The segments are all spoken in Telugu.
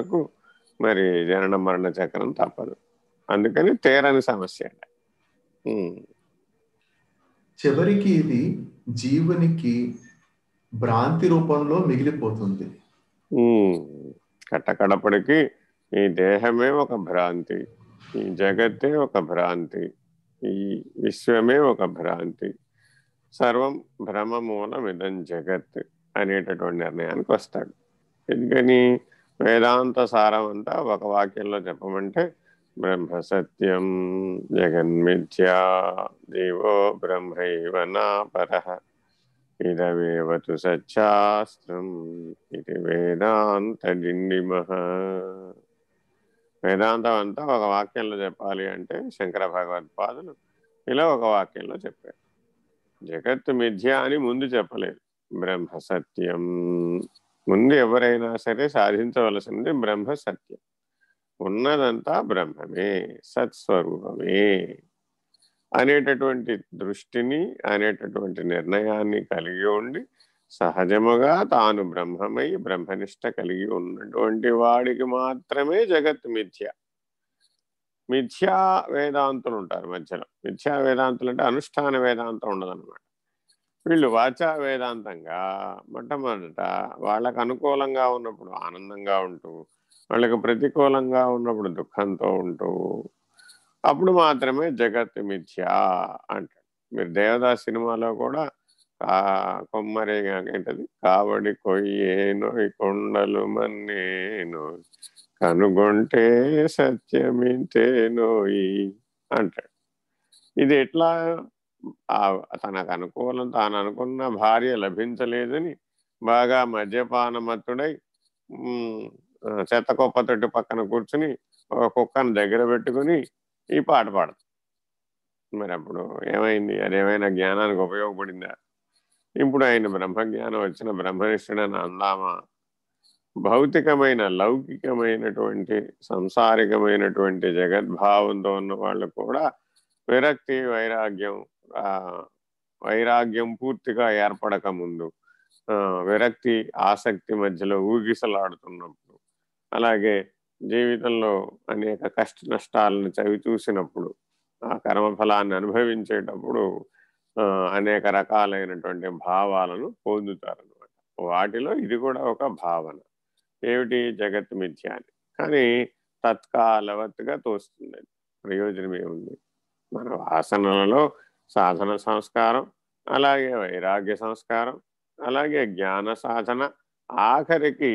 వరకు మరి జనన మరణ చక్రం తప్పదు. అందుకని తీరని సమస్య. చివరికి ఇది జీవునికి భ్రాంతి రూపంలో మిగిలిపోతుంది. కట్టకడపడికి ఈ దేహమే ఒక భ్రాంతి ఈ జగత్తే ఒక భ్రాంతి ఈ విశ్వమే ఒక భ్రాంతి. సర్వం భ్రమ మూలం ఇదం జగత్ అనేటటువంటి నిర్ణయానికి వస్తాడు. ఎందుకని వేదాంత సారం అంతా ఒక వాక్యంలో చెప్పమంటే బ్రహ్మ సత్యం జగన్మిథ్యా జీవో బ్రహ్మైవ నాపర ఇదమేవ సచ్చాస్త్రం ఇది వేదాంత డిండిమహ వేదాంతం అంతా ఒక వాక్యంలో చెప్పాలి అంటే శంకర భగవత్పాదులు ఇలా ఒక వాక్యంలో చెప్పారు. జగత్తు మిథ్య అని ముందు చెప్పలేదు. బ్రహ్మ సత్యం. ముందు ఎవరైనా సరే సాధించవలసింది బ్రహ్మ సత్యం. ఉన్నదంతా బ్రహ్మమే సత్స్వరూపమే అనేటటువంటి దృష్టిని అనేటటువంటి నిర్ణయాన్ని కలిగి ఉండి సహజముగా తాను బ్రహ్మమై బ్రహ్మనిష్ట కలిగి ఉన్నటువంటి వాడికి మాత్రమే జగత్ మిథ్య. మిథ్యా వేదాంతులు ఉంటారు మధ్యలో. మిథ్యా వేదాంతులు అంటే అనుష్ఠాన వేదాంతం ఉండదన్నమాట. వీళ్ళు వాచా వేదాంతంగా మొట్టమొదట వాళ్ళకు అనుకూలంగా ఉన్నప్పుడు ఆనందంగా ఉంటూ వాళ్ళకి ప్రతికూలంగా ఉన్నప్పుడు దుఃఖంతో ఉంటూ అప్పుడు మాత్రమే జగత్ మిథ్య అంటాడు. మీరు దేవదాస్ సినిమాలో కూడా ఆ కొమ్మరి ఏంటది? కావడి కొయ్యేను కొండలు మన్నేను కనుగొంటే సత్యమింతేనోయి అంటాడు. ఇది ఎట్లా తనకు అనుకూలం తాను అనుకున్న భార్య లభించలేదని బాగా మద్యపానమత్తుడై చెత్తకొప్ప తొట్టి పక్కన కూర్చుని ఒక కుక్కను దగ్గర పెట్టుకుని ఈ పాట పాడతాం మరి అప్పుడు ఏమైంది అదేమైనా జ్ఞానానికి ఉపయోగపడిందా? ఇప్పుడు ఆయన బ్రహ్మజ్ఞానం వచ్చిన బ్రహ్మనిష్ఠుడని అందామా? భౌతికమైన లౌకికమైనటువంటి సంసారికమైనటువంటి జగద్భావంతో ఉన్న వాళ్ళు కూడా విరక్తి వైరాగ్యం వైరాగ్యం పూర్తిగా ఏర్పడక ముందు విరక్తి ఆసక్తి మధ్యలో ఊగిసలాడుతున్నప్పుడు అలాగే జీవితంలో అనేక కష్ట నష్టాలను చవి చూసినప్పుడు ఆ కర్మఫలాన్ని అనుభవించేటప్పుడు అనేక రకాలైనటువంటి భావాలను పొందుతారనమాట వాటిలో ఇది కూడా ఒక భావన. ఏమిటి? జగత్ మిథ్య అని. కానీ తత్కాలవత్తుగా తోస్తుంది ప్రయోజనం ఏముంది మన వాసనలలో సాధన సంస్కారం అలాగే వైరాగ్య సంస్కారం అలాగే జ్ఞాన సాధన. ఆఖరికి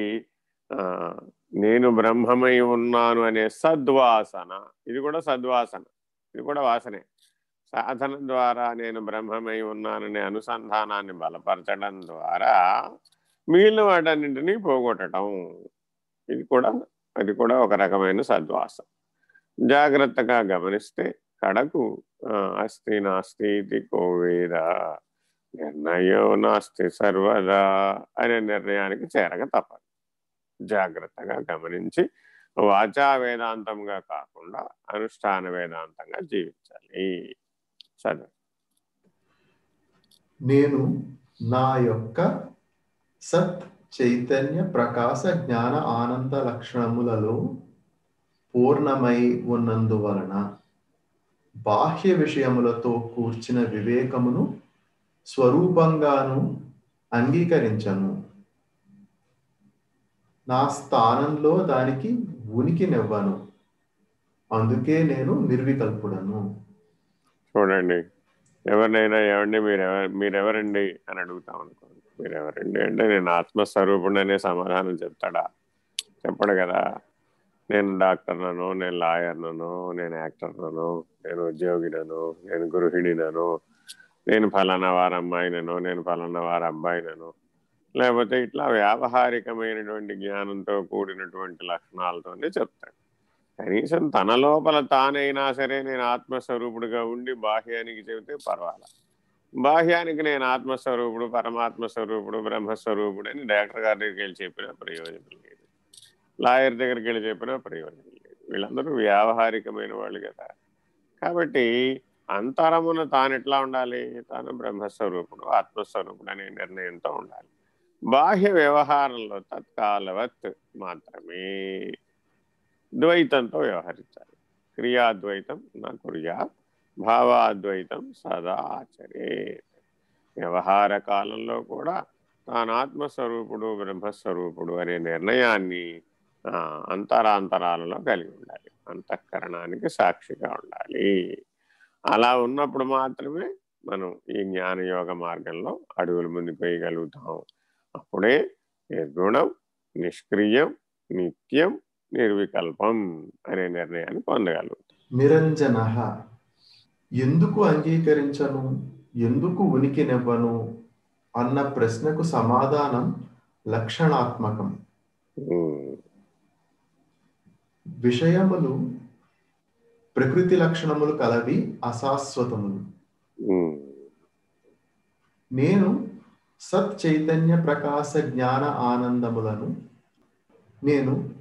నేను బ్రహ్మమై ఉన్నాను అనే సద్వాసన. ఇది కూడా సద్వాసన. ఇది కూడా వాసనే. సాధన ద్వారా నేను బ్రహ్మమై ఉన్నాననే అనుసంధానాన్ని బలపరచడం ద్వారా మిగిలిన వాటన్నింటినీ పోగొట్టడం ఇది కూడా అది కూడా ఒక రకమైన సద్వాసం జాగ్రత్తగా గమనిస్తే కడకు అస్తి నాస్తి ఇది నిర్ణయో నాస్తి సర్వదా అనే నిర్ణయానికి చేరక తప్పదు. జాగ్రత్తగా గమనించి వాచా వేదాంతంగా కాకుండా అనుష్ఠాన వేదాంతంగా జీవించాలి. చదువు. నేను నా యొక్క సత్ చైతన్య ప్రకాశ జ్ఞాన ఆనంద లక్షణములలో పూర్ణమై ఉన్నందువలన బాహ్య విషయములతో కూర్చిన వివేకమును స్వరూపంగాను అంగీకరించను. నా స్థానంలో దానికి ఉనికినివ్వను అందుకే నేను నిర్వికల్పుడను. చూడండి. ఎవరినైనా ఏమండి మీరెవరు మీరెవరండి అని అడుగుతాం అనుకోండి మీరెవరండి అంటే నేను ఆత్మస్వరూపుడు అనే సమాధానం చెప్తాడా? చెప్పడు కదా. నేను డాక్టర్నను నేను లాయర్నను నేను యాక్టర్నను నేను ఉద్యోగినను నేను గృహిణినను నేను ఫలానా వారి అమ్మాయినను నేను ఫలానా వారి అబ్బాయినను. లేకపోతే ఇట్లా వ్యావహారికమైనటువంటి జ్ఞానంతో కూడినటువంటి లక్షణాలతోనే చెప్తాడు. కనీసం తన లోపల తానైనా సరే నేను ఆత్మస్వరూపుడుగా ఉండి బాహ్యానికి చెబితే పర్వాలా? బాహ్యానికి నేను ఆత్మస్వరూపుడు పరమాత్మ స్వరూపుడు బ్రహ్మస్వరూపుడు అని డాక్టర్ గారి దగ్గరికి వెళ్ళి చెప్పిన ప్రయోజనం లాయర్ దగ్గరికి వెళ్ళి చెప్పినా ప్రయోజనం లేదు వీళ్ళందరూ వ్యావహారికమైన వాళ్ళు కదా. కాబట్టి అంతరమున తాను ఎట్లా ఉండాలి? తాను బ్రహ్మస్వరూపుడు ఆత్మస్వరూపుడు అనే నిర్ణయంతో ఉండాలి. బాహ్య వ్యవహారంలో తత్కాలవత్ మాత్రమే ద్వైతంతో వ్యవహరించాలి. క్రియాద్వైతం నా కురియా భావాద్వైతం సదా ఆచరే. వ్యవహార కాలంలో కూడా తాను ఆత్మస్వరూపుడు బ్రహ్మస్వరూపుడు అనే నిర్ణయాన్ని అంతరాంతరాలలో కలిగి ఉండాలి. అంతఃకరణానికి సాక్షిగా ఉండాలి. అలా ఉన్నప్పుడు మాత్రమే మనం ఈ జ్ఞానయోగ మార్గంలో అడుగులు ముందుకు వేయగలుగుతాం. అప్పుడే నిర్గుణం నిష్క్రియం నిత్యం నిర్వికల్పం అనే నిర్ణయాన్ని పొందగలుగుతాం. నిరంజన. ఎందుకు అంగీకరించను? ఎందుకు ఉనికినివ్వను? అన్న ప్రశ్నకు సమాధానం లక్షణాత్మకం. విషయములు ప్రకృతి లక్షణములు కలవి అశాశ్వతములు. నేను సత్ చైతన్య ప్రకాశ జ్ఞాన ఆనందములను నేను